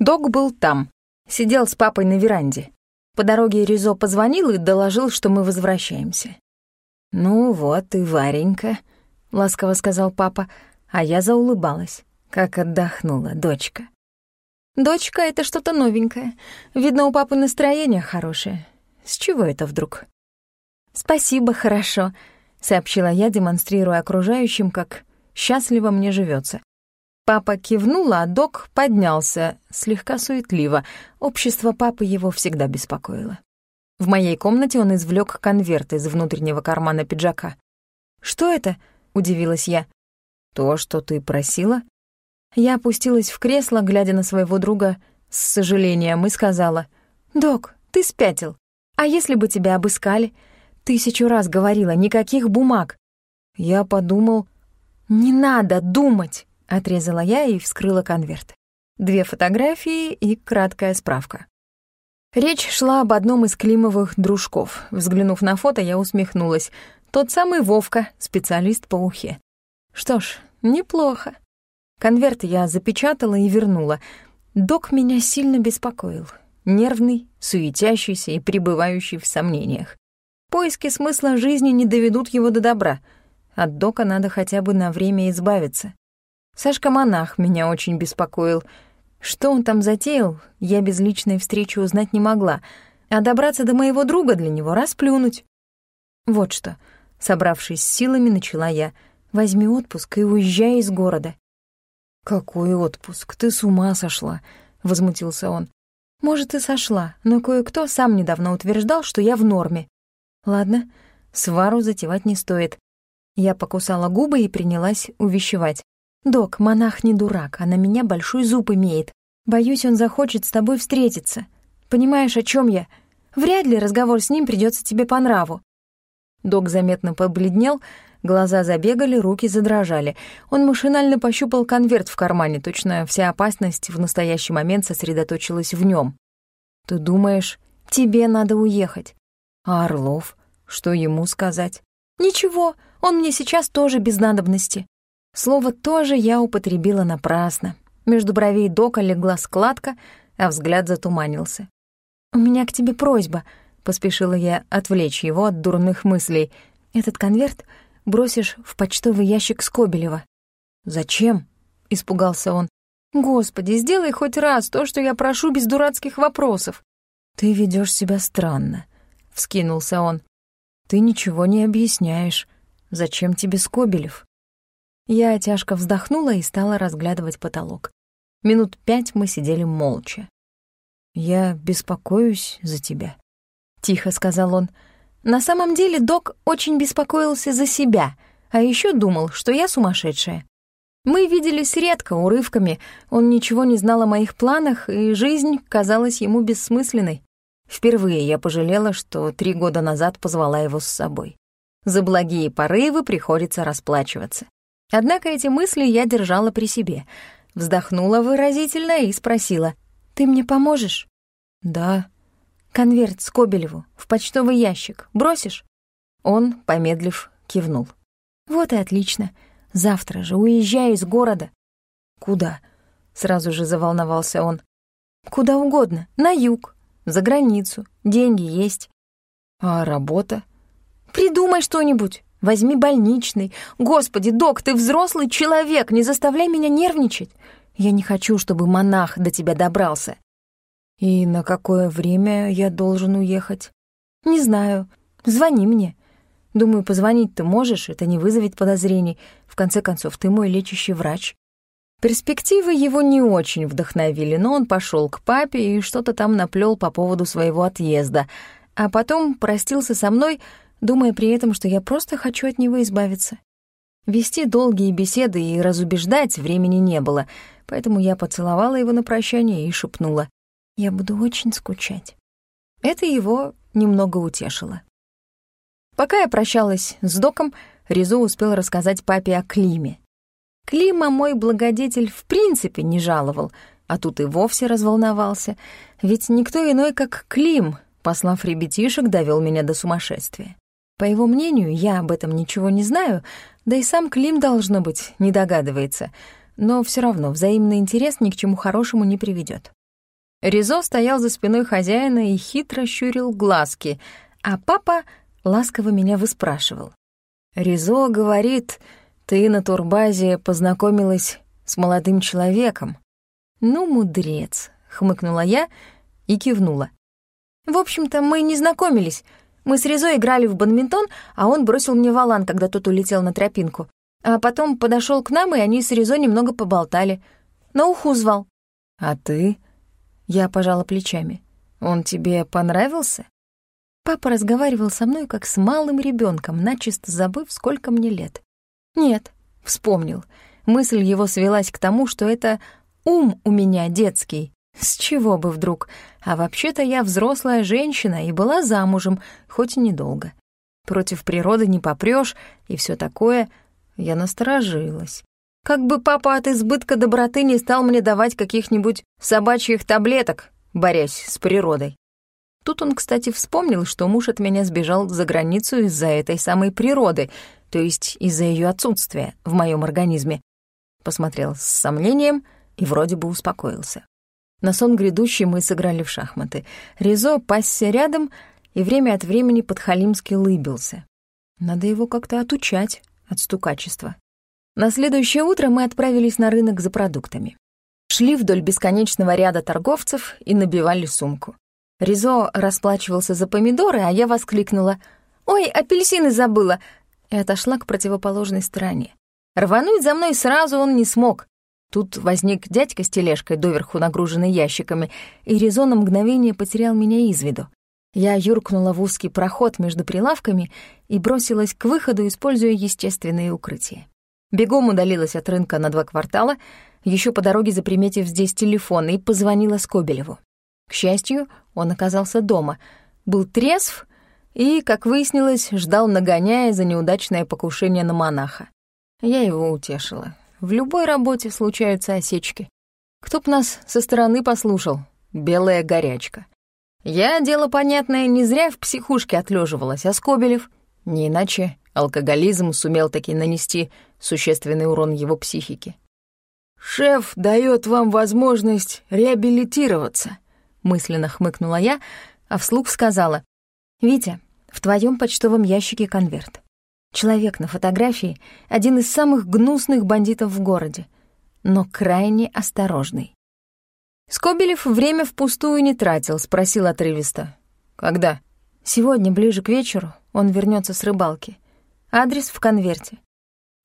Док был там, сидел с папой на веранде. По дороге Ризо позвонил и доложил, что мы возвращаемся. «Ну вот и Варенька», — ласково сказал папа, а я заулыбалась. Как отдохнула дочка. «Дочка — это что-то новенькое. Видно, у папы настроение хорошее. С чего это вдруг?» «Спасибо, хорошо», — сообщила я, демонстрируя окружающим, как счастливо мне живется. Папа кивнул, а док поднялся, слегка суетливо. Общество папы его всегда беспокоило. В моей комнате он извлек конверт из внутреннего кармана пиджака. «Что это?» — удивилась я. «То, что ты просила». Я опустилась в кресло, глядя на своего друга с сожалением, и сказала. «Док, ты спятил. А если бы тебя обыскали? Тысячу раз говорила, никаких бумаг». Я подумал... «Не надо думать!» Отрезала я и вскрыла конверт. Две фотографии и краткая справка. Речь шла об одном из Климовых дружков. Взглянув на фото, я усмехнулась. Тот самый Вовка, специалист по ухе. Что ж, неплохо. Конверт я запечатала и вернула. Док меня сильно беспокоил. Нервный, суетящийся и пребывающий в сомнениях. Поиски смысла жизни не доведут его до добра. От Дока надо хотя бы на время избавиться. Сашка-монах меня очень беспокоил. Что он там затеял, я без личной встречи узнать не могла, а добраться до моего друга для него расплюнуть. Вот что, собравшись с силами, начала я. Возьми отпуск и уезжай из города. «Какой отпуск? Ты с ума сошла!» — возмутился он. «Может, и сошла, но кое-кто сам недавно утверждал, что я в норме. Ладно, свару затевать не стоит». Я покусала губы и принялась увещевать. «Док, монах не дурак, а на меня большой зуб имеет. Боюсь, он захочет с тобой встретиться. Понимаешь, о чем я? Вряд ли разговор с ним придется тебе по нраву». Док заметно побледнел, глаза забегали, руки задрожали. Он машинально пощупал конверт в кармане, точно вся опасность в настоящий момент сосредоточилась в нем. «Ты думаешь, тебе надо уехать?» «А Орлов? Что ему сказать?» «Ничего, он мне сейчас тоже без надобности». Слово «тоже» я употребила напрасно. Между бровей Дока легла складка, а взгляд затуманился. «У меня к тебе просьба», — поспешила я отвлечь его от дурных мыслей. «Этот конверт бросишь в почтовый ящик Скобелева». «Зачем?» — испугался он. «Господи, сделай хоть раз то, что я прошу без дурацких вопросов». «Ты ведешь себя странно», — вскинулся он. «Ты ничего не объясняешь. Зачем тебе Скобелев?» Я тяжко вздохнула и стала разглядывать потолок. Минут пять мы сидели молча. «Я беспокоюсь за тебя», — тихо сказал он. На самом деле док очень беспокоился за себя, а еще думал, что я сумасшедшая. Мы виделись редко, урывками, он ничего не знал о моих планах, и жизнь казалась ему бессмысленной. Впервые я пожалела, что три года назад позвала его с собой. За благие порывы приходится расплачиваться. Однако эти мысли я держала при себе. Вздохнула выразительно и спросила. «Ты мне поможешь?» «Да». «Конверт Скобелеву в почтовый ящик. Бросишь?» Он, помедлив, кивнул. «Вот и отлично. Завтра же уезжай из города». «Куда?» — сразу же заволновался он. «Куда угодно. На юг. За границу. Деньги есть». «А работа?» «Придумай что-нибудь. Возьми больничный. Господи, док, ты взрослый человек, не заставляй меня нервничать. Я не хочу, чтобы монах до тебя добрался. И на какое время я должен уехать? Не знаю. Звони мне. Думаю, позвонить ты можешь, это не вызовет подозрений. В конце концов, ты мой лечащий врач. Перспективы его не очень вдохновили, но он пошел к папе и что-то там наплел по поводу своего отъезда, а потом простился со мной, думая при этом, что я просто хочу от него избавиться. Вести долгие беседы и разубеждать времени не было, поэтому я поцеловала его на прощание и шепнула «Я буду очень скучать». Это его немного утешило. Пока я прощалась с доком, Ризо успел рассказать папе о Климе. Клима мой благодетель в принципе не жаловал, а тут и вовсе разволновался, ведь никто иной, как Клим, послав ребятишек, довел меня до сумасшествия. По его мнению, я об этом ничего не знаю, да и сам Клим, должно быть, не догадывается, но все равно взаимный интерес ни к чему хорошему не приведет. Ризо стоял за спиной хозяина и хитро щурил глазки, а папа ласково меня выспрашивал. «Ризо говорит, ты на турбазе познакомилась с молодым человеком». «Ну, мудрец», — хмыкнула я и кивнула. «В общем-то, мы не знакомились. Мы с Ризо играли в бадминтон, а он бросил мне валан, когда тот улетел на тропинку. А потом подошел к нам, и они с Ризо немного поболтали. На уху звал». «А ты?» Я пожала плечами. «Он тебе понравился?» Папа разговаривал со мной, как с малым ребенком, начисто забыв, сколько мне лет. «Нет», — вспомнил. Мысль его свелась к тому, что это ум у меня детский. С чего бы вдруг? А вообще-то я взрослая женщина и была замужем, хоть и недолго. Против природы не попрёшь и все такое. Я насторожилась. Как бы папа от избытка доброты не стал мне давать каких-нибудь собачьих таблеток, борясь с природой. Тут он, кстати, вспомнил, что муж от меня сбежал за границу из-за этой самой природы, то есть из-за ее отсутствия в моем организме. Посмотрел с сомнением и вроде бы успокоился. На сон грядущий мы сыграли в шахматы. Ризо пасся рядом и время от времени подхалимски лыбился. Надо его как-то отучать от стукачества. На следующее утро мы отправились на рынок за продуктами. Шли вдоль бесконечного ряда торговцев и набивали сумку. Ризо расплачивался за помидоры, а я воскликнула «Ой, апельсины забыла!» и отошла к противоположной стороне. Рвануть за мной сразу он не смог. Тут возник дядька с тележкой, доверху нагруженной ящиками, и Ризо на мгновение потерял меня из виду. Я юркнула в узкий проход между прилавками и бросилась к выходу, используя естественные укрытия. Бегом удалилась от рынка на два квартала, еще по дороге заприметив здесь телефон, и позвонила Скобелеву. К счастью, он оказался дома, был трезв и, как выяснилось, ждал нагоняя за неудачное покушение на монаха. Я его утешила. В любой работе случаются осечки. Кто б нас со стороны послушал? Белая горячка. Я, дело понятное, не зря в психушке отлеживалась, а Скобелев не иначе алкоголизм сумел таки нанести существенный урон его психике. «Шеф дает вам возможность реабилитироваться», — мысленно хмыкнула я, а вслух сказала. «Витя, в твоем почтовом ящике конверт. Человек на фотографии — один из самых гнусных бандитов в городе, но крайне осторожный». Скобелев время впустую не тратил, спросил отрывисто. «Когда?» «Сегодня, ближе к вечеру, он вернется с рыбалки. Адрес в конверте.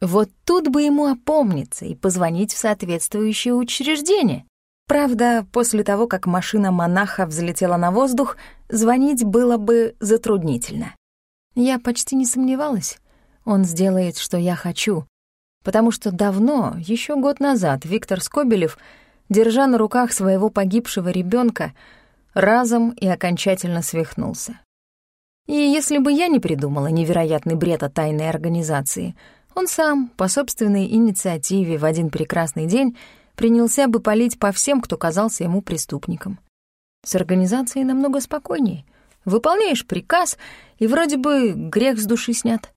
Вот тут бы ему опомниться и позвонить в соответствующее учреждение. Правда, после того, как машина монаха взлетела на воздух, звонить было бы затруднительно. Я почти не сомневалась. Он сделает, что я хочу. Потому что давно, еще год назад, Виктор Скобелев, держа на руках своего погибшего ребенка, разом и окончательно свихнулся. И если бы я не придумала невероятный бред о тайной организации, он сам, по собственной инициативе, в один прекрасный день принялся бы палить по всем, кто казался ему преступником. С организацией намного спокойнее. Выполняешь приказ, и вроде бы грех с души снят.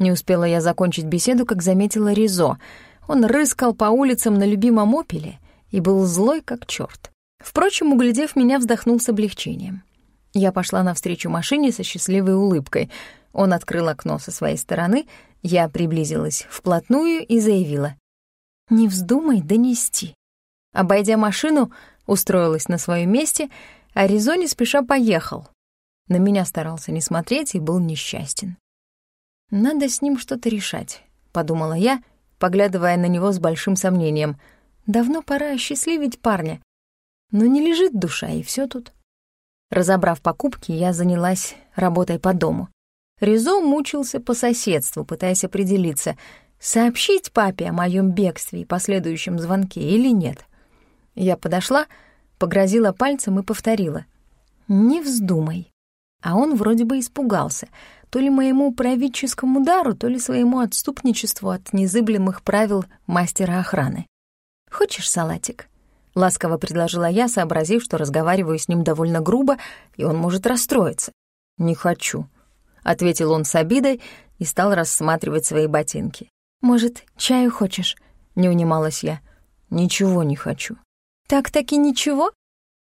Не успела я закончить беседу, как заметила Ризо. Он рыскал по улицам на любимом опеле и был злой как черт. Впрочем, углядев меня, вздохнул с облегчением. Я пошла навстречу машине со счастливой улыбкой. Он открыл окно со своей стороны, я приблизилась вплотную и заявила. «Не вздумай донести». Обойдя машину, устроилась на своем месте, а Резо не спеша поехал. На меня старался не смотреть и был несчастен. «Надо с ним что-то решать», — подумала я, поглядывая на него с большим сомнением. «Давно пора осчастливить парня. Но не лежит душа, и все тут». Разобрав покупки, я занялась работой по дому. Ризо мучился по соседству, пытаясь определиться, сообщить папе о моем бегстве и последующем звонке или нет. Я подошла, погрозила пальцем и повторила. «Не вздумай». А он вроде бы испугался, то ли моему правительскому удару, то ли своему отступничеству от незыблемых правил мастера охраны. «Хочешь салатик?» — ласково предложила я, сообразив, что разговариваю с ним довольно грубо, и он может расстроиться. «Не хочу», — ответил он с обидой и стал рассматривать свои ботинки. «Может, чаю хочешь?» — не унималась я. «Ничего не хочу». «Так-таки ничего?»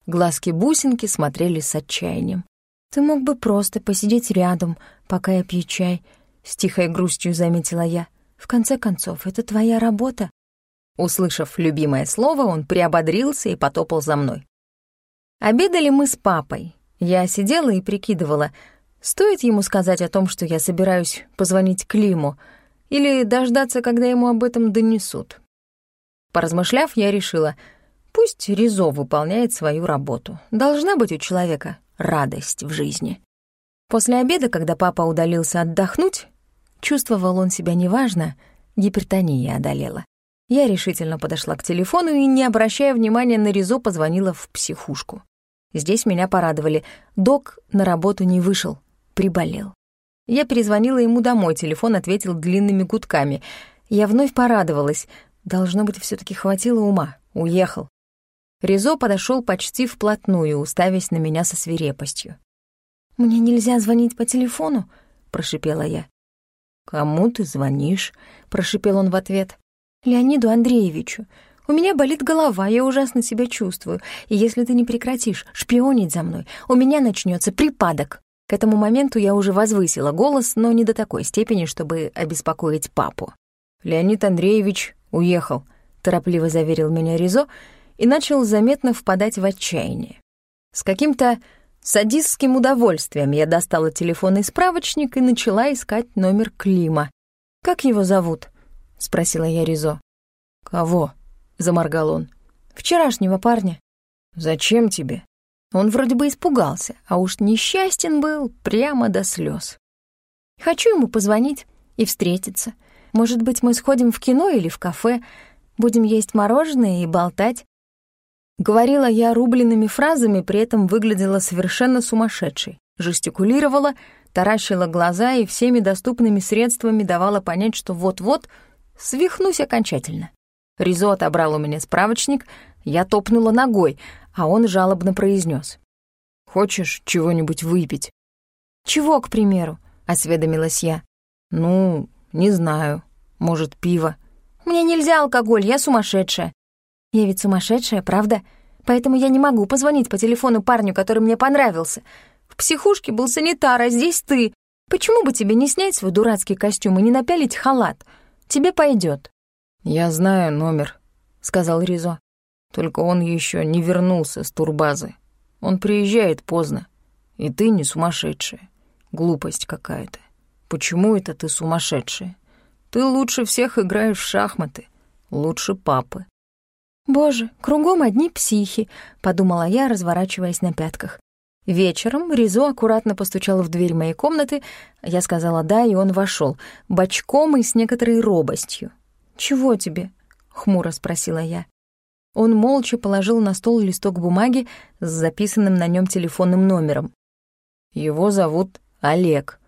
Глазки-бусинки смотрели с отчаянием. «Ты мог бы просто посидеть рядом, пока я пью чай», — с тихой грустью заметила я. «В конце концов, это твоя работа». Услышав любимое слово, он приободрился и потопал за мной. Обедали мы с папой. Я сидела и прикидывала, стоит ему сказать о том, что я собираюсь позвонить Климу, или дождаться, когда ему об этом донесут. Поразмышляв, я решила, пусть Ризо выполняет свою работу. Должна быть у человека радость в жизни. После обеда, когда папа удалился отдохнуть, чувствовал он себя неважно, гипертония одолела. Я решительно подошла к телефону и, не обращая внимания на Ризо, позвонила в психушку. Здесь меня порадовали. Док на работу не вышел, приболел. Я перезвонила ему домой, телефон ответил длинными гудками. Я вновь порадовалась. Должно быть, все таки хватило ума. Уехал. Ризо подошел почти вплотную, уставясь на меня со свирепостью. «Мне нельзя звонить по телефону?» — прошипела я. «Кому ты звонишь?» — прошипел он в ответ. Леониду Андреевичу. У меня болит голова, я ужасно себя чувствую. И если ты не прекратишь шпионить за мной, у меня начнется припадок. К этому моменту я уже возвысила голос, но не до такой степени, чтобы обеспокоить папу. Леонид Андреевич уехал, торопливо заверил меня Ризо и начал заметно впадать в отчаяние. С каким-то садистским удовольствием я достала телефонный справочник и начала искать номер Клима. «Как его зовут?» — спросила я Ризо. «Кого?» — заморгал он. «Вчерашнего парня». «Зачем тебе?» Он вроде бы испугался, а уж несчастен был прямо до слез. «Хочу ему позвонить и встретиться. Может быть, мы сходим в кино или в кафе, будем есть мороженое и болтать». Говорила я рубленными фразами, при этом выглядела совершенно сумасшедшей. Жестикулировала, таращила глаза и всеми доступными средствами давала понять, что вот-вот — свихнусь окончательно. Ризо отобрал у меня справочник, я топнула ногой, а он жалобно произнес: «Хочешь чего-нибудь выпить?» «Чего, к примеру?» — осведомилась я. «Ну, не знаю. Может, пиво». «Мне нельзя алкоголь, я сумасшедшая». «Я ведь сумасшедшая, правда? Поэтому я не могу позвонить по телефону парню, который мне понравился. В психушке был санитар, а здесь ты. Почему бы тебе не снять свой дурацкий костюм и не напялить халат? Тебе пойдет. «Я знаю номер», — сказал Ризо. «Только он еще не вернулся с турбазы. Он приезжает поздно. И ты не сумасшедшая. Глупость какая-то. Почему это ты сумасшедшая? Ты лучше всех играешь в шахматы. Лучше папы». «Боже, кругом одни психи», — подумала я, разворачиваясь на пятках. Вечером Ризо аккуратно постучал в дверь моей комнаты. Я сказала «да», и он вошел, бочком и с некоторой робостью. «Чего тебе?» — хмуро спросила я. Он молча положил на стол листок бумаги с записанным на нем телефонным номером. «Его зовут Олег,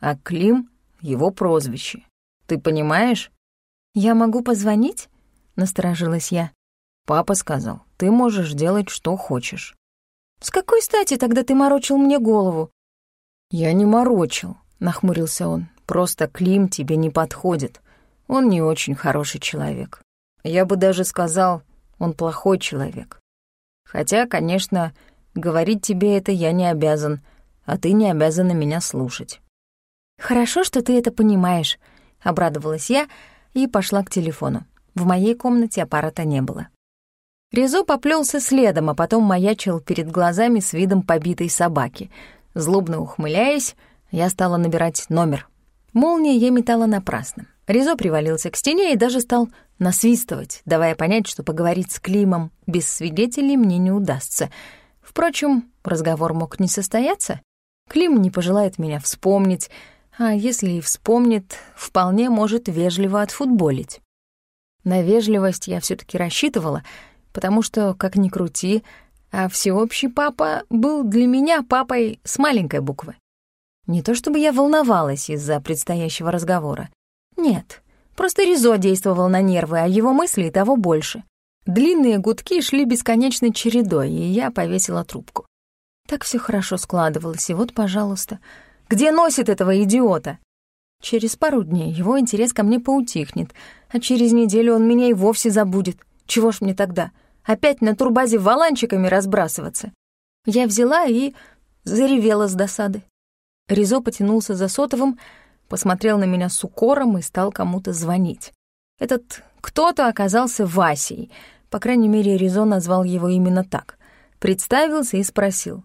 а Клим — его прозвище. Ты понимаешь?» «Я могу позвонить?» — насторожилась я. Папа сказал, «Ты можешь делать, что хочешь». «С какой стати тогда ты морочил мне голову?» «Я не морочил», — нахмурился он. «Просто Клим тебе не подходит. Он не очень хороший человек. Я бы даже сказал, он плохой человек. Хотя, конечно, говорить тебе это я не обязан, а ты не обязана меня слушать». «Хорошо, что ты это понимаешь», — обрадовалась я и пошла к телефону. В моей комнате аппарата не было. Резо поплелся следом, а потом маячил перед глазами с видом побитой собаки. Злобно ухмыляясь, я стала набирать номер. Молния я метала напрасно. Резо привалился к стене и даже стал насвистывать, давая понять, что поговорить с Климом без свидетелей мне не удастся. Впрочем, разговор мог не состояться. Клим не пожелает меня вспомнить, а если и вспомнит, вполне может вежливо отфутболить. На вежливость я все таки рассчитывала — потому что, как ни крути, а всеобщий папа был для меня папой с маленькой буквы. Не то чтобы я волновалась из-за предстоящего разговора. Нет, просто Ризо действовал на нервы, а его мысли и того больше. Длинные гудки шли бесконечной чередой, и я повесила трубку. Так все хорошо складывалось, и вот, пожалуйста, где носит этого идиота? Через пару дней его интерес ко мне поутихнет, а через неделю он меня и вовсе забудет. Чего ж мне тогда? Опять на турбазе валанчиками разбрасываться. Я взяла и заревела с досады. Ризо потянулся за сотовым, посмотрел на меня с укором и стал кому-то звонить. Этот кто-то оказался Васей, по крайней мере, Ризо назвал его именно так. Представился и спросил.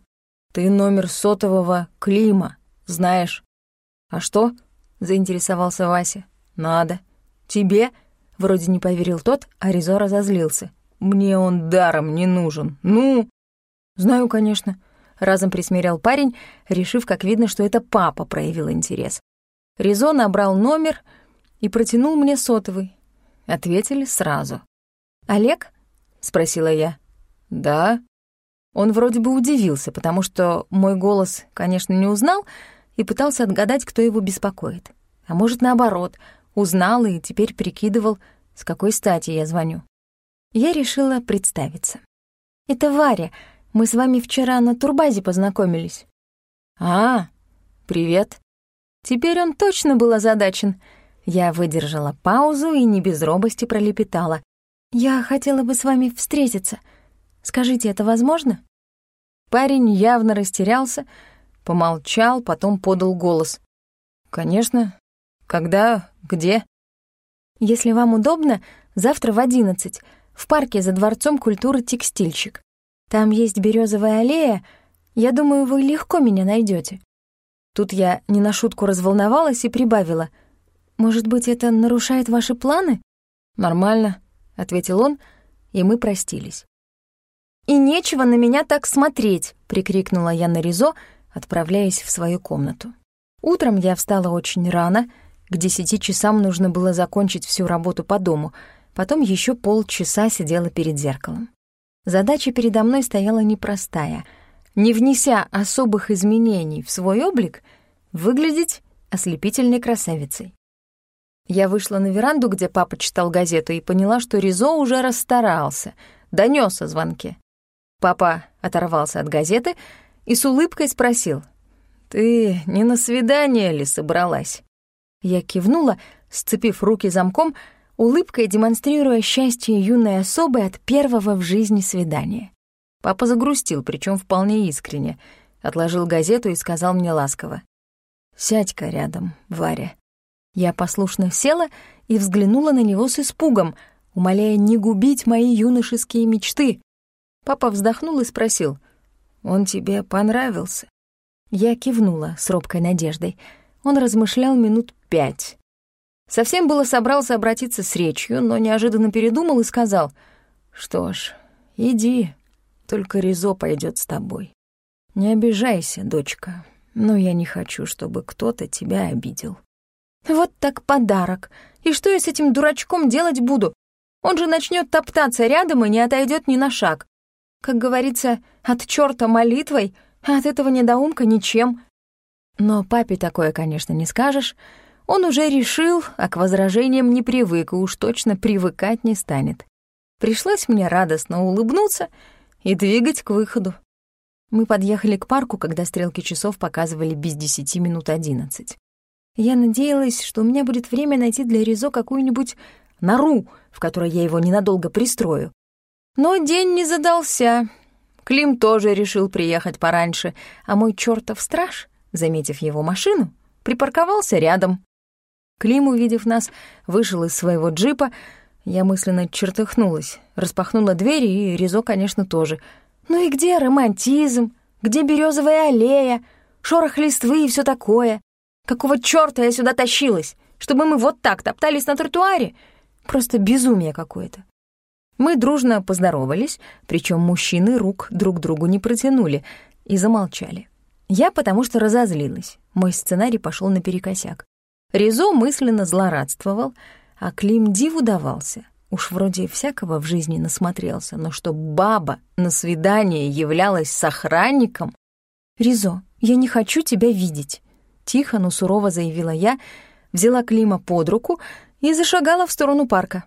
«Ты номер сотового Клима знаешь?» «А что?» — заинтересовался Вася. «Надо». «Тебе?» — вроде не поверил тот, а Ризо разозлился. «Мне он даром не нужен. Ну?» «Знаю, конечно», — разом присмирял парень, решив, как видно, что это папа проявил интерес. Ризо набрал номер и протянул мне сотовый. Ответили сразу. «Олег?» — спросила я. «Да». Он вроде бы удивился, потому что мой голос, конечно, не узнал, и пытался отгадать, кто его беспокоит. А может, наоборот, узнал и теперь прикидывал, с какой стати я звоню. Я решила представиться. «Это Варя. Мы с вами вчера на турбазе познакомились». «А, привет». Теперь он точно был озадачен. Я выдержала паузу и не без робости пролепетала. «Я хотела бы с вами встретиться. Скажите, это возможно?» Парень явно растерялся, помолчал, потом подал голос. «Конечно. Когда? Где?» «Если вам удобно, завтра в одиннадцать, в парке за Дворцом культуры «Текстильщик». Там есть березовая аллея, я думаю, вы легко меня найдете. Тут я не на шутку разволновалась и прибавила. «Может быть, это нарушает ваши планы?» «Нормально», — ответил он, и мы простились. «И нечего на меня так смотреть!» — прикрикнула я на Ризо, отправляясь в свою комнату. Утром я встала очень рано, к десяти часам нужно было закончить всю работу по дому, потом еще полчаса сидела перед зеркалом. Задача передо мной стояла непростая. Не внеся особых изменений в свой облик, выглядеть ослепительной красавицей. Я вышла на веранду, где папа читал газету, и поняла, что Ризо уже расстарался, донёс о звонке. Папа оторвался от газеты и с улыбкой спросил, «Ты не на свидание ли собралась?» Я кивнула, сцепив руки замком, улыбкой демонстрируя счастье юной особы от первого в жизни свидания. Папа загрустил, причем вполне искренне, отложил газету и сказал мне ласково, «Сядь-ка рядом, Варя». Я послушно села и взглянула на него с испугом, умоляя не губить мои юношеские мечты. Папа вздохнул и спросил, «Он тебе понравился?» Я кивнула с робкой надеждой. Он размышлял минут пять. Совсем было собрался обратиться с речью, но неожиданно передумал и сказал, «Что ж, иди, только Ризо пойдет с тобой. Не обижайся, дочка, но я не хочу, чтобы кто-то тебя обидел». «Вот так подарок. И что я с этим дурачком делать буду? Он же начнет топтаться рядом и не отойдет ни на шаг. Как говорится, от черта молитвой, а от этого недоумка ничем. Но папе такое, конечно, не скажешь. Он уже решил, а к возражениям не привык и уж точно привыкать не станет. Пришлось мне радостно улыбнуться и двигать к выходу. Мы подъехали к парку, когда стрелки часов показывали без десяти минут одиннадцать. Я надеялась, что у меня будет время найти для Ризо какую-нибудь нору, в которой я его ненадолго пристрою. Но день не задался. Клим тоже решил приехать пораньше, а мой чертов страж, заметив его машину, припарковался рядом. Клим, увидев нас, вышел из своего джипа. Я мысленно чертыхнулась, распахнула дверь, и Ризо, конечно, тоже. Ну и где романтизм? Где березовая аллея? Шорох листвы и все такое? Какого чёрта я сюда тащилась? Чтобы мы вот так топтались на тротуаре? Просто безумие какое-то. Мы дружно поздоровались, причем мужчины рук друг другу не протянули, и замолчали. Я потому что разозлилась. Мой сценарий пошел наперекосяк. Ризо мысленно злорадствовал, а Клим диву давался. Уж вроде всякого в жизни насмотрелся, но что баба на свидание являлась с охранником... «Ризо, я не хочу тебя видеть», — тихо, но сурово заявила я, взяла Клима под руку и зашагала в сторону парка.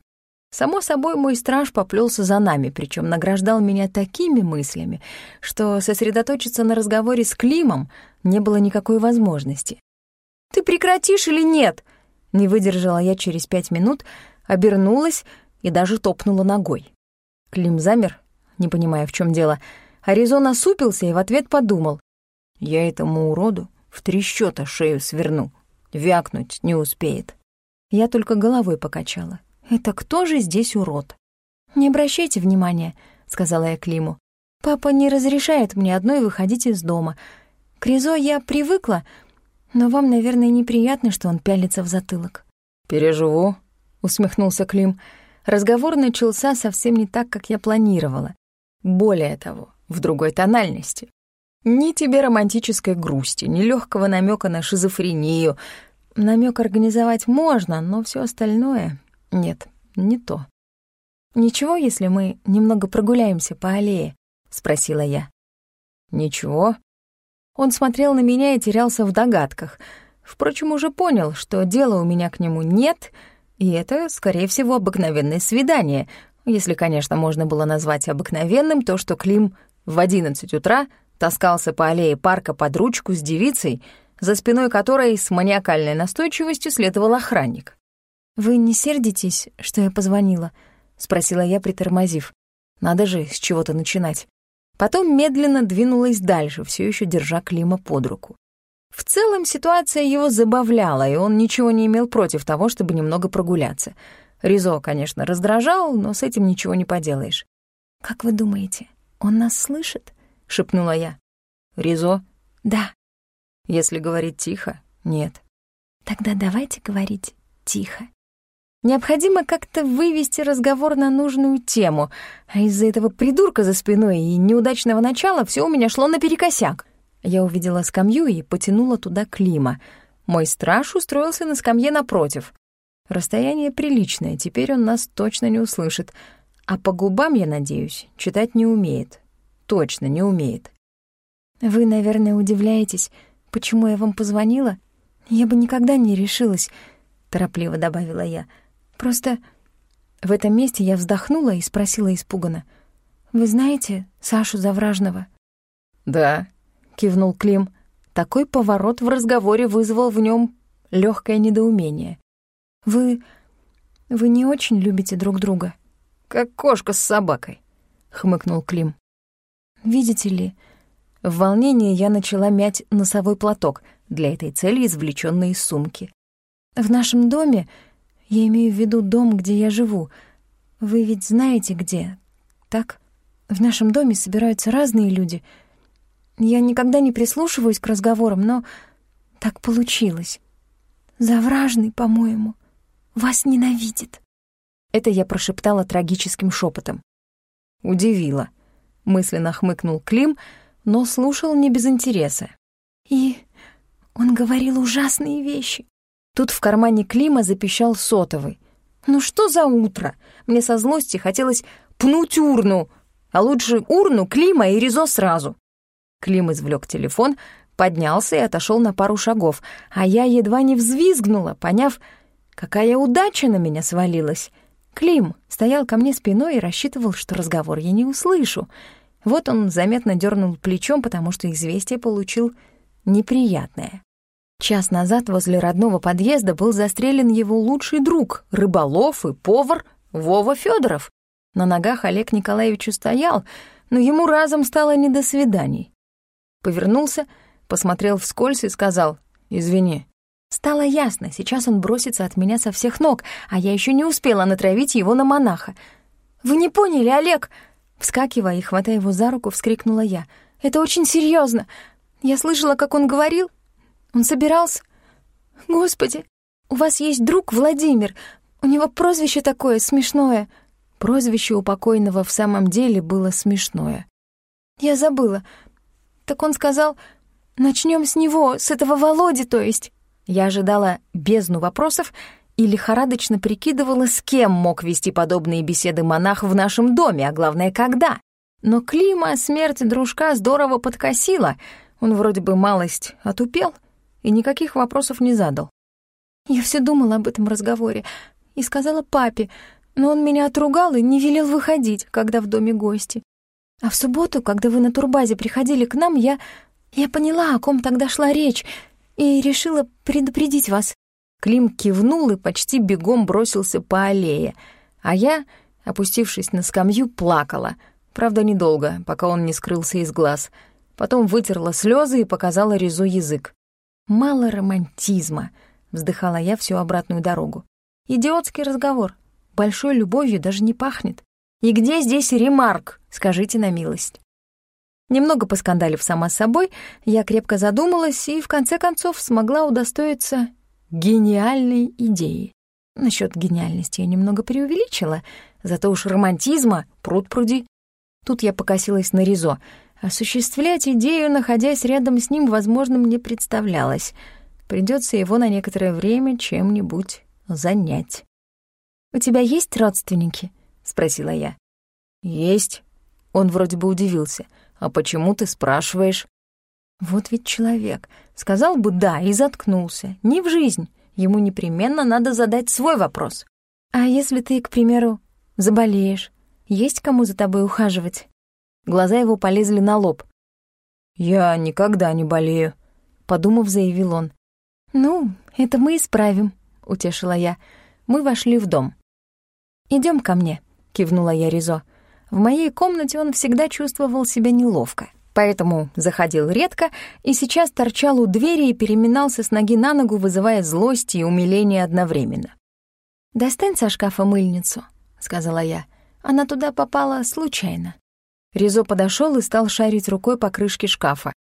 Само собой, мой страж поплелся за нами, причем награждал меня такими мыслями, что сосредоточиться на разговоре с Климом не было никакой возможности. «Ты прекратишь или нет?» Не выдержала я через пять минут, обернулась и даже топнула ногой. Клим замер не понимая, в чем дело. Аризон насупился и в ответ подумал. «Я этому уроду в три счета шею сверну. Вякнуть не успеет». Я только головой покачала. «Это кто же здесь урод?» «Не обращайте внимания», — сказала я Климу. «Папа не разрешает мне одной выходить из дома. К Ризо я привыкла, но вам, наверное, неприятно, что он пялится в затылок». «Переживу», — усмехнулся Клим. Разговор начался совсем не так, как я планировала. Более того, в другой тональности. Ни тебе романтической грусти, ни легкого намека на шизофрению. Намек организовать можно, но все остальное — нет, не то. «Ничего, если мы немного прогуляемся по аллее?» — спросила я. «Ничего». Он смотрел на меня и терялся в догадках. Впрочем, уже понял, что дела у меня к нему нет, и это, скорее всего, обыкновенное свидание, если, конечно, можно было назвать обыкновенным то, что Клим в одиннадцать утра таскался по аллее парка под ручку с девицей, за спиной которой с маниакальной настойчивостью следовал охранник. «Вы не сердитесь, что я позвонила?» — спросила я, притормозив. «Надо же с чего-то начинать». Потом медленно двинулась дальше, все еще держа Клима под руку. В целом ситуация его забавляла, и он ничего не имел против того, чтобы немного прогуляться. Ризо, конечно, раздражал, но с этим ничего не поделаешь. «Как вы думаете, он нас слышит?» — шепнула я. «Ризо?» «Да». «Если говорить тихо, нет». «Тогда давайте говорить тихо». Необходимо как-то вывести разговор на нужную тему, а из-за этого придурка за спиной и неудачного начала все у меня шло наперекосяк. Я увидела скамью и потянула туда Клима. Мой страж устроился на скамье напротив. Расстояние приличное, теперь он нас точно не услышит. А по губам, я надеюсь, читать не умеет. Точно не умеет. Вы, наверное, удивляетесь, почему я вам позвонила? Я бы никогда не решилась, торопливо добавила я. — Просто в этом месте я вздохнула и спросила испуганно. «Вы знаете Сашу Завражного?» «Да», — кивнул Клим. Такой поворот в разговоре вызвал в нем легкое недоумение. «Вы... вы не очень любите друг друга?» «Как кошка с собакой», — хмыкнул Клим. «Видите ли...» В волнении я начала мять носовой платок, для этой цели извлечённый из сумки. «В нашем доме я имею в виду дом, где я живу. Вы ведь знаете, где, так? В нашем доме собираются разные люди. Я никогда не прислушиваюсь к разговорам, но так получилось. Завражный, по-моему, вас ненавидит. Это я прошептала трагическим шепотом. Удивила. Мысленно хмыкнул Клим, но слушал не без интереса. И он говорил ужасные вещи. Тут в кармане Клима запищал сотовый. «Ну что за утро? Мне со злости хотелось пнуть урну, а лучше урну, Клима и Ризо сразу». Клим извлек телефон, поднялся и отошел на пару шагов, а я едва не взвизгнула, поняв, какая удача на меня свалилась. Клим стоял ко мне спиной и рассчитывал, что разговор я не услышу. Вот он заметно дернул плечом, потому что известие получил неприятное. Час назад возле родного подъезда был застрелен его лучший друг, рыболов и повар Вова Федоров. На ногах Олег Николаевич устоял, но ему разом стало не до свиданий. Повернулся, посмотрел вскользь и сказал «Извини». Стало ясно, сейчас он бросится от меня со всех ног, а я еще не успела натравить его на монаха. «Вы не поняли, Олег!» Вскакивая и хватая его за руку, вскрикнула я. «Это очень серьезно. Я слышала, как он говорил, он собирался... Господи, у вас есть друг Владимир. У него прозвище такое смешное. Прозвище у покойного в самом деле было смешное. Я забыла. Так он сказал, начнем с него, с этого Володи, то есть. Я ожидала бездну вопросов и лихорадочно прикидывала, с кем мог вести подобные беседы монах в нашем доме, а главное, когда. Но Клима смерть дружка здорово подкосила. Он вроде бы малость отупел и никаких вопросов не задал. Я все думала об этом разговоре и сказала папе, но он меня отругал и не велел выходить, когда в доме гости. А в субботу, когда вы на турбазе приходили к нам, я... я поняла, о ком тогда шла речь, и решила предупредить вас». Клим кивнул и почти бегом бросился по аллее, а я, опустившись на скамью, плакала. Правда, недолго, пока он не скрылся из глаз. Потом вытерла слезы и показала Резо язык. «Мало романтизма», — вздыхала я всю обратную дорогу. «Идиотский разговор. Большой любовью даже не пахнет. И где здесь ремарк, скажите на милость?» Немного поскандалив сама с собой, я крепко задумалась и, в конце концов, смогла удостоиться гениальной идеи. Насчет гениальности я немного преувеличила, зато уж романтизма пруд пруди. Тут я покосилась на Ризо. Осуществлять идею, находясь рядом с ним, возможным не представлялось. Придется его на некоторое время чем-нибудь занять. «У тебя есть родственники?» — спросила я. «Есть». Он вроде бы удивился. «А почему ты спрашиваешь?» Вот ведь человек. Сказал бы «да» и заткнулся. Не в жизнь. Ему непременно надо задать свой вопрос. «А если ты, к примеру, заболеешь? Есть кому за тобой ухаживать?» Глаза его полезли на лоб. «Я никогда не болею», — подумав, заявил он. «Ну, это мы исправим», — утешила я. Мы вошли в дом. Идем ко мне», — кивнула я Ризо. В моей комнате он всегда чувствовал себя неловко, поэтому заходил редко и сейчас торчал у двери и переминался с ноги на ногу, вызывая злость и умиление одновременно. «Достань со шкафа мыльницу», — сказала я. Она туда попала случайно. Ризо подошел и стал шарить рукой по крышке шкафа.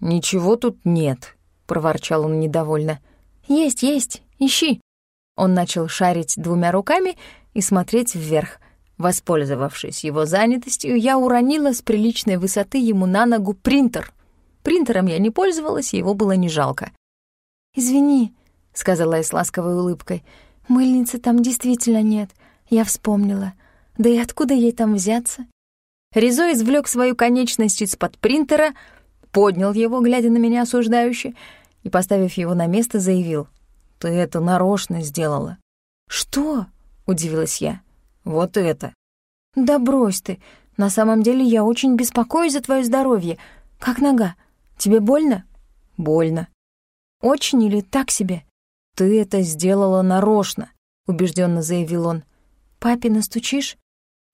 «Ничего тут нет», — проворчал он недовольно. «Есть, есть, ищи». Он начал шарить двумя руками и смотреть вверх. Воспользовавшись его занятостью, я уронила с приличной высоты ему на ногу принтер. Принтером я не пользовалась, его было не жалко. «Извини», — сказала я с ласковой улыбкой, — «мыльницы там действительно нет, я вспомнила. Да и откуда ей там взяться?» Ризо извлек свою конечность из-под принтера, поднял его, глядя на меня осуждающе, и, поставив его на место, заявил. «Ты это нарочно сделала». «Что?» — удивилась я. «Вот это». «Да брось ты. На самом деле я очень беспокоюсь за твое здоровье. Как нога? Тебе больно?» «Больно». «Очень или так себе?» «Ты это сделала нарочно», — убежденно заявил он. «Папе настучишь?»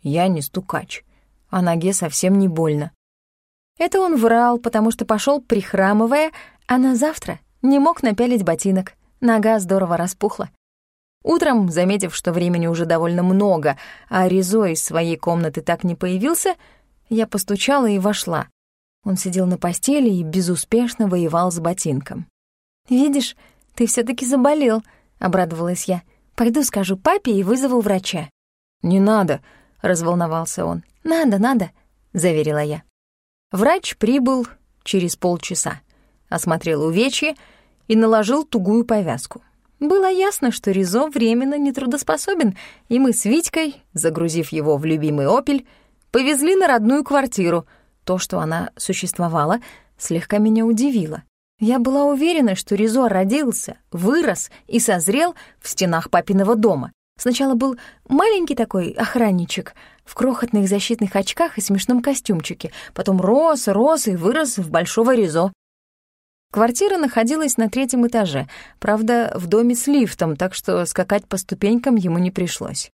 «Я не стукач а ноге совсем не больно. Это он врал, потому что пошел прихрамывая, а на завтра не мог напялить ботинок. Нога здорово распухла. Утром, заметив, что времени уже довольно много, а Ризо из своей комнаты так не появился, я постучала и вошла. Он сидел на постели и безуспешно воевал с ботинком. «Видишь, ты все таки заболел», — обрадовалась я. «Пойду скажу папе и вызову врача». «Не надо», — разволновался он. «Надо, надо», — заверила я. Врач прибыл через полчаса, осмотрел увечье и наложил тугую повязку. Было ясно, что Ризо временно нетрудоспособен, и мы с Витькой, загрузив его в любимый «Опель», повезли на родную квартиру. То, что она существовала, слегка меня удивило. Я была уверена, что Ризо родился, вырос и созрел в стенах папиного дома. Сначала был маленький такой охранничек в крохотных защитных очках и смешном костюмчике, потом рос, рос и вырос в большого Ризо. Квартира находилась на третьем этаже, правда, в доме с лифтом, так что скакать по ступенькам ему не пришлось.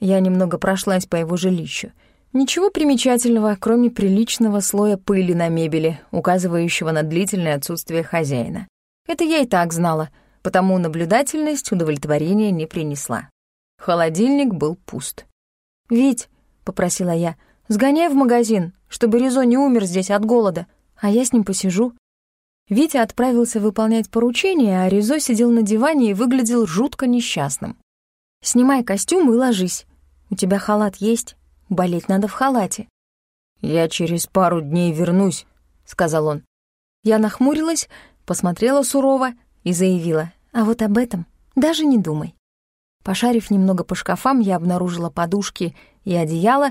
Я немного прошлась по его жилищу. Ничего примечательного, кроме приличного слоя пыли на мебели, указывающего на длительное отсутствие хозяина. Это я и так знала, потому наблюдательность удовлетворения не принесла. Холодильник был пуст. «Вить», — попросила я, — «сгоняй в магазин, чтобы Ризо не умер здесь от голода, а я с ним посижу». Витя отправился выполнять поручение, а Ризо сидел на диване и выглядел жутко несчастным. «Снимай костюм и ложись. У тебя халат есть? Болеть надо в халате». «Я через пару дней вернусь», — сказал он. Я нахмурилась, посмотрела сурово и заявила, «А вот об этом даже не думай». Пошарив немного по шкафам, я обнаружила подушки и одеяло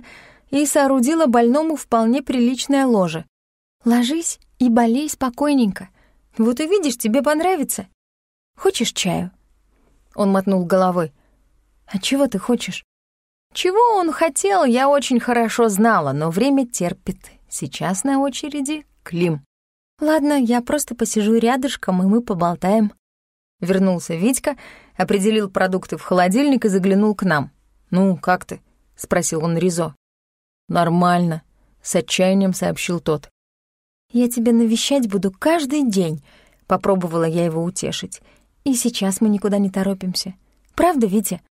и соорудила больному вполне приличное ложе. «Ложись и болей спокойненько. Вот увидишь, тебе понравится. Хочешь чаю?» Он мотнул головой. «А чего ты хочешь?» Чего он хотел, я очень хорошо знала, но время терпит. Сейчас на очереди Клим. «Ладно, я просто посижу рядышком, и мы поболтаем». Вернулся Витька, определил продукты в холодильник и заглянул к нам. «Ну, как ты?» — спросил он Ризо. «Нормально», с отчаянием сообщил тот. «Я тебя навещать буду каждый день», — попробовала я его утешить. «И сейчас мы никуда не торопимся. Правда, Витя?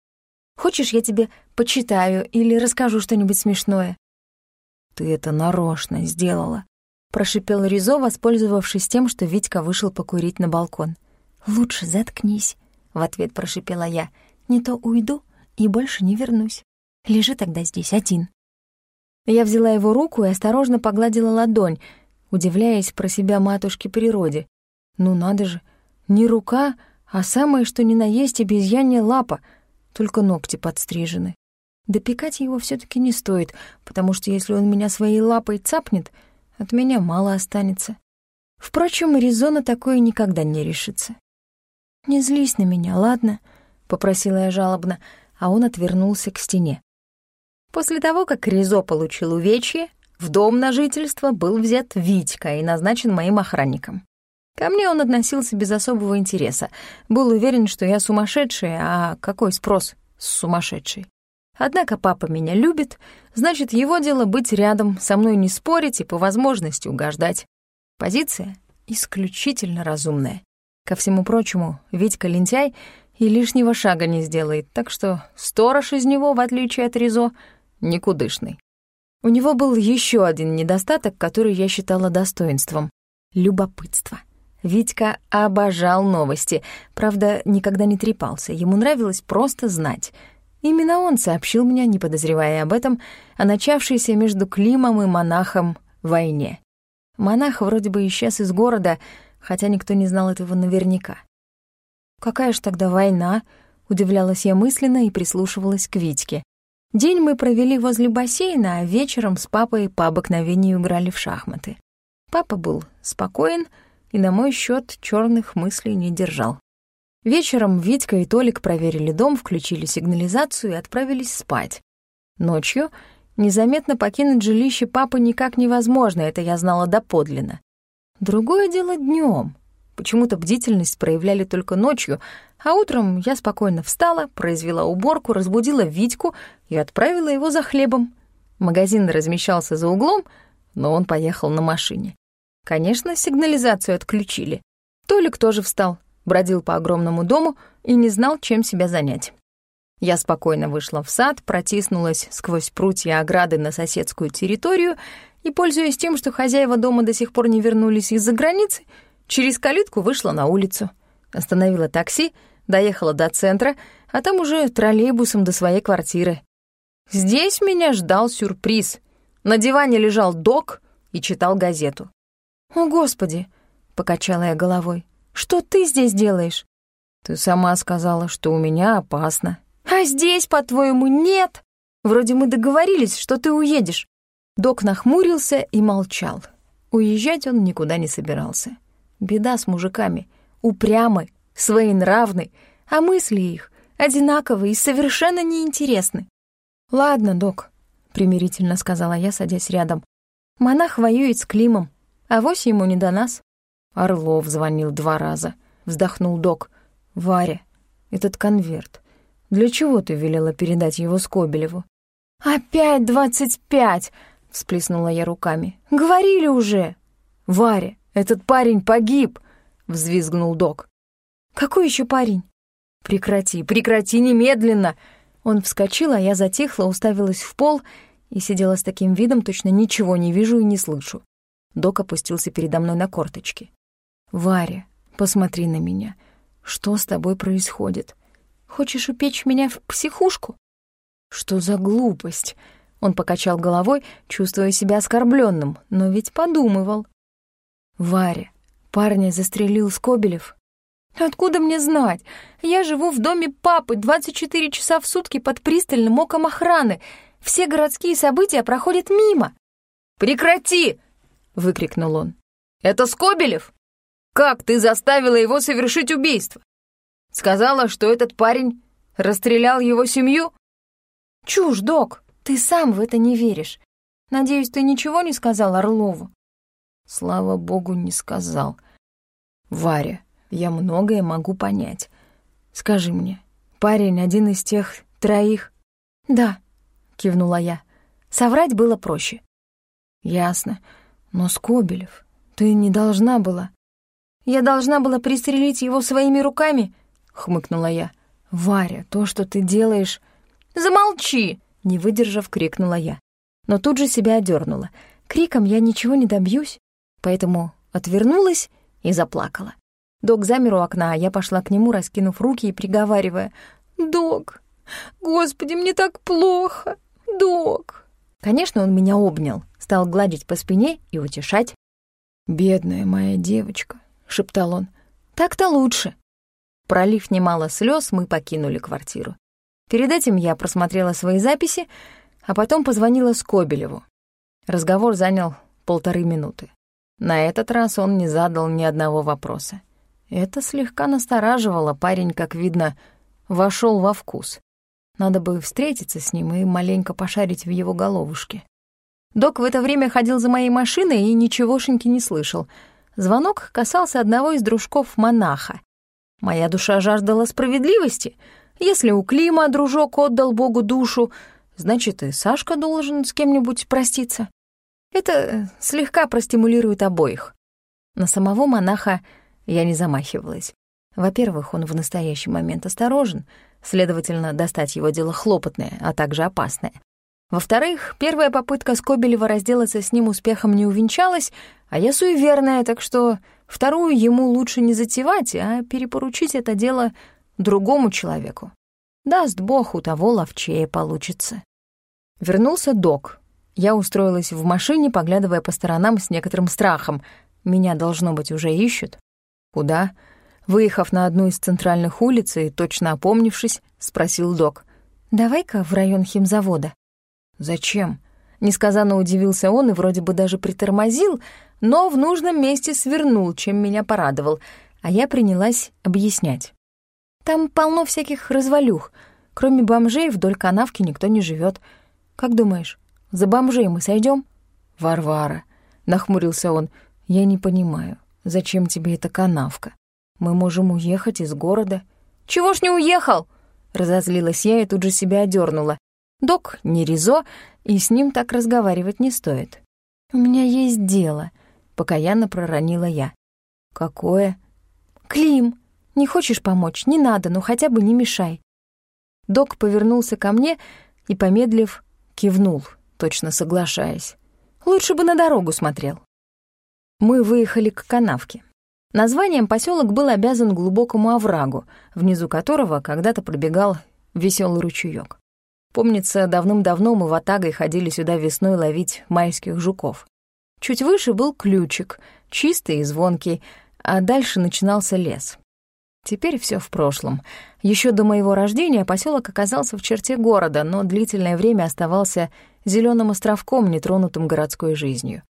Хочешь, я тебе почитаю или расскажу что-нибудь смешное?» «Ты это нарочно сделала», — прошипел Ризо, воспользовавшись тем, что Витька вышел покурить на балкон. «Лучше заткнись», — в ответ прошипела я. «Не то уйду и больше не вернусь. Лежи тогда здесь один». Я взяла его руку и осторожно погладила ладонь, удивляясь про себя матушке природе. Ну надо же, не рука, а самое что ни на есть обезьянья лапа, только ногти подстрижены. Допекать его все таки не стоит, потому что если он меня своей лапой цапнет, от меня мало останется. Впрочем, резона такое никогда не решится. «Не злись на меня, ладно?» — попросила я жалобно, а он отвернулся к стене. После того, как Ризо получил увечье, в дом на жительство был взят Витька и назначен моим охранником. Ко мне он относился без особого интереса. Был уверен, что я сумасшедшая, а какой спрос с сумасшедшей? Однако папа меня любит, значит, его дело быть рядом, со мной не спорить и по возможности угождать. Позиция исключительно разумная. Ко всему прочему, Витька лентяй и лишнего шага не сделает, так что сторож из него, в отличие от Ризо, никудышный. У него был еще один недостаток, который я считала достоинством — любопытство. Витька обожал новости, правда, никогда не трепался, ему нравилось просто знать. Именно он сообщил мне, не подозревая об этом, о начавшейся между Климом и монахом войне. Монах вроде бы исчез из города, хотя никто не знал этого наверняка. «Какая ж тогда война?» — удивлялась я мысленно и прислушивалась к Витьке. День мы провели возле бассейна, а вечером с папой по обыкновению играли в шахматы. Папа был спокоен и на мой счет черных мыслей не держал. Вечером Витька и Толик проверили дом, включили сигнализацию и отправились спать. Ночью незаметно покинуть жилище папы никак невозможно, это я знала доподлинно. Другое дело днем. Почему-то бдительность проявляли только ночью, а утром я спокойно встала, произвела уборку, разбудила Витьку и отправила его за хлебом. Магазин размещался за углом, но он поехал на машине. Конечно, сигнализацию отключили. Толик тоже встал, бродил по огромному дому и не знал, чем себя занять. Я спокойно вышла в сад, протиснулась сквозь прутья ограды на соседскую территорию и, пользуясь тем, что хозяева дома до сих пор не вернулись из-за границы, через калитку вышла на улицу. Остановила такси доехала до центра, а там уже троллейбусом до своей квартиры. Здесь меня ждал сюрприз. На диване лежал док и читал газету. «О, Господи!» — покачала я головой. «Что ты здесь делаешь?» «Ты сама сказала, что у меня опасно». «А здесь, по-твоему, нет? Вроде мы договорились, что ты уедешь». Док нахмурился и молчал. Уезжать он никуда не собирался. Беда с мужиками. Упрямы, своенравны, а мысли их одинаковые и совершенно неинтересны. «Ладно, док», — примирительно сказала я, садясь рядом. «Монах воюет с Климом, а вось ему не до нас». Орлов звонил два раза. Вздохнул док. «Варя, этот конверт. Для чего ты велела передать его Скобелеву?» «Опять двадцать пять!» — всплеснула я руками. «Говорили уже!» «Варя, этот парень погиб!» — взвизгнул док. «Какой еще парень?» «Прекрати, прекрати немедленно!» Он вскочил, а я затихла, уставилась в пол и сидела с таким видом, точно ничего не вижу и не слышу. Док опустился передо мной на корточки. «Варя, посмотри на меня. Что с тобой происходит? Хочешь упечь меня в психушку?» «Что за глупость?» Он покачал головой, чувствуя себя оскорбленным, но ведь подумывал. «Варя, парня застрелил Скобелев, Откуда мне знать? Я живу в доме папы 24 часа в сутки под пристальным оком охраны. Все городские события проходят мимо. «Прекрати!» — выкрикнул он. «Это Скобелев? Как ты заставила его совершить убийство? Сказала, что этот парень расстрелял его семью?» «Чушь, док, ты сам в это не веришь. Надеюсь, ты ничего не сказал Орлову?» «Слава богу, не сказал. Варя, я многое могу понять. Скажи мне, парень один из тех троих?» «Да», — кивнула я. Соврать было проще. Ясно. Но Скобелев, ты не должна была. Я должна была пристрелить его своими руками, хмыкнула я. Варя, то, что ты делаешь... Замолчи! Не выдержав, крикнула я. Но тут же себя одернула. Криком я ничего не добьюсь, поэтому отвернулась и заплакала. Док замер у окна, а я пошла к нему, раскинув руки и приговаривая. «Док, господи, мне так плохо! Док!» Конечно, он меня обнял, стал гладить по спине и утешать. «Бедная моя девочка», — шептал он, — «так-то лучше». Пролив немало слез, мы покинули квартиру. Перед этим я просмотрела свои записи, а потом позвонила Скобелеву. Разговор занял полторы минуты. На этот раз он не задал ни одного вопроса. Это слегка настораживало, парень, как видно, вошел во вкус. Надо бы встретиться с ним и маленько пошарить в его головушке. Док в это время ходил за моей машиной и ничегошеньки не слышал. Звонок касался одного из дружков монаха. Моя душа жаждала справедливости. Если у Клима дружок отдал Богу душу, значит, и Сашка должен с кем-нибудь проститься. Это слегка простимулирует обоих. На самого монаха я не замахивалась. Во-первых, он в настоящий момент осторожен, следовательно, достать его дело хлопотное, а также опасное. Во-вторых, первая попытка Скобелева разделаться с ним успехом не увенчалась, а я суеверная, так что вторую ему лучше не затевать, а перепоручить это дело другому человеку. Даст бог, у того ловчее получится. Вернулся док, я устроилась в машине, поглядывая по сторонам с некоторым страхом. Меня, должно быть, уже ищут. Куда? Выехав на одну из центральных улиц и точно опомнившись, спросил док. «Давай-ка в район химзавода». «Зачем?» Несказанно удивился он и вроде бы даже притормозил, но в нужном месте свернул, чем меня порадовал, а я принялась объяснять. «Там полно всяких развалюх. Кроме бомжей вдоль канавки никто не живет. Как думаешь, за бомжей мы сойдем? Варвара, нахмурился он. Я не понимаю, зачем тебе эта канавка? Мы можем уехать из города. Чего ж не уехал? Разозлилась я и тут же себя одернула. Док не резо, и с ним так разговаривать не стоит. У меня есть дело, покаянно проронила я. Какое? Клим, не хочешь помочь? Не надо, но хотя бы не мешай. Док повернулся ко мне и, помедлив, кивнул точно соглашаясь. Лучше бы на дорогу смотрел. Мы выехали к канавке. Названием поселок был обязан глубокому оврагу, внизу которого когда-то пробегал веселый ручеёк. Помнится, давным-давно мы в Атагой ходили сюда весной ловить майских жуков. Чуть выше был ключик, чистый и звонкий, а дальше начинался лес. Теперь все в прошлом. Еще до моего рождения поселок оказался в черте города, но длительное время оставался зеленым островком, нетронутым городской жизнью.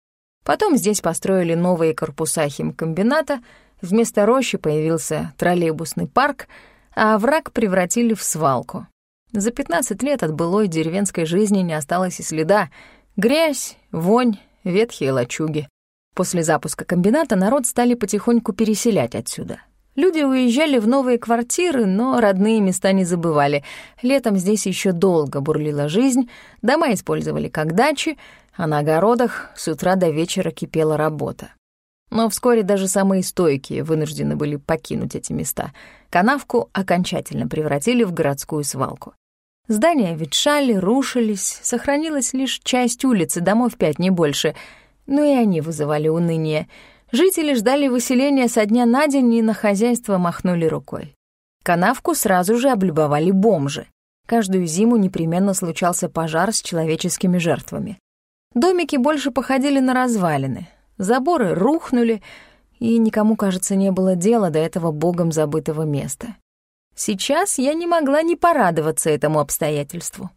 Потом здесь построили новые корпуса химкомбината, вместо рощи появился троллейбусный парк, а враг превратили в свалку. За 15 лет от былой деревенской жизни не осталось и следа. Грязь, вонь, ветхие лачуги. После запуска комбината народ стали потихоньку переселять отсюда. Люди уезжали в новые квартиры, но родные места не забывали. Летом здесь еще долго бурлила жизнь, дома использовали как дачи, а на огородах с утра до вечера кипела работа. Но вскоре даже самые стойкие вынуждены были покинуть эти места. Канавку окончательно превратили в городскую свалку. Здания ветшали, рушились, сохранилась лишь часть улицы, домов пять, не больше, но и они вызывали уныние — Жители ждали выселения со дня на день и на хозяйство махнули рукой. Канавку сразу же облюбовали бомжи. Каждую зиму непременно случался пожар с человеческими жертвами. Домики больше походили на развалины. Заборы рухнули, и никому, кажется, не было дела до этого богом забытого места. Сейчас я не могла не порадоваться этому обстоятельству.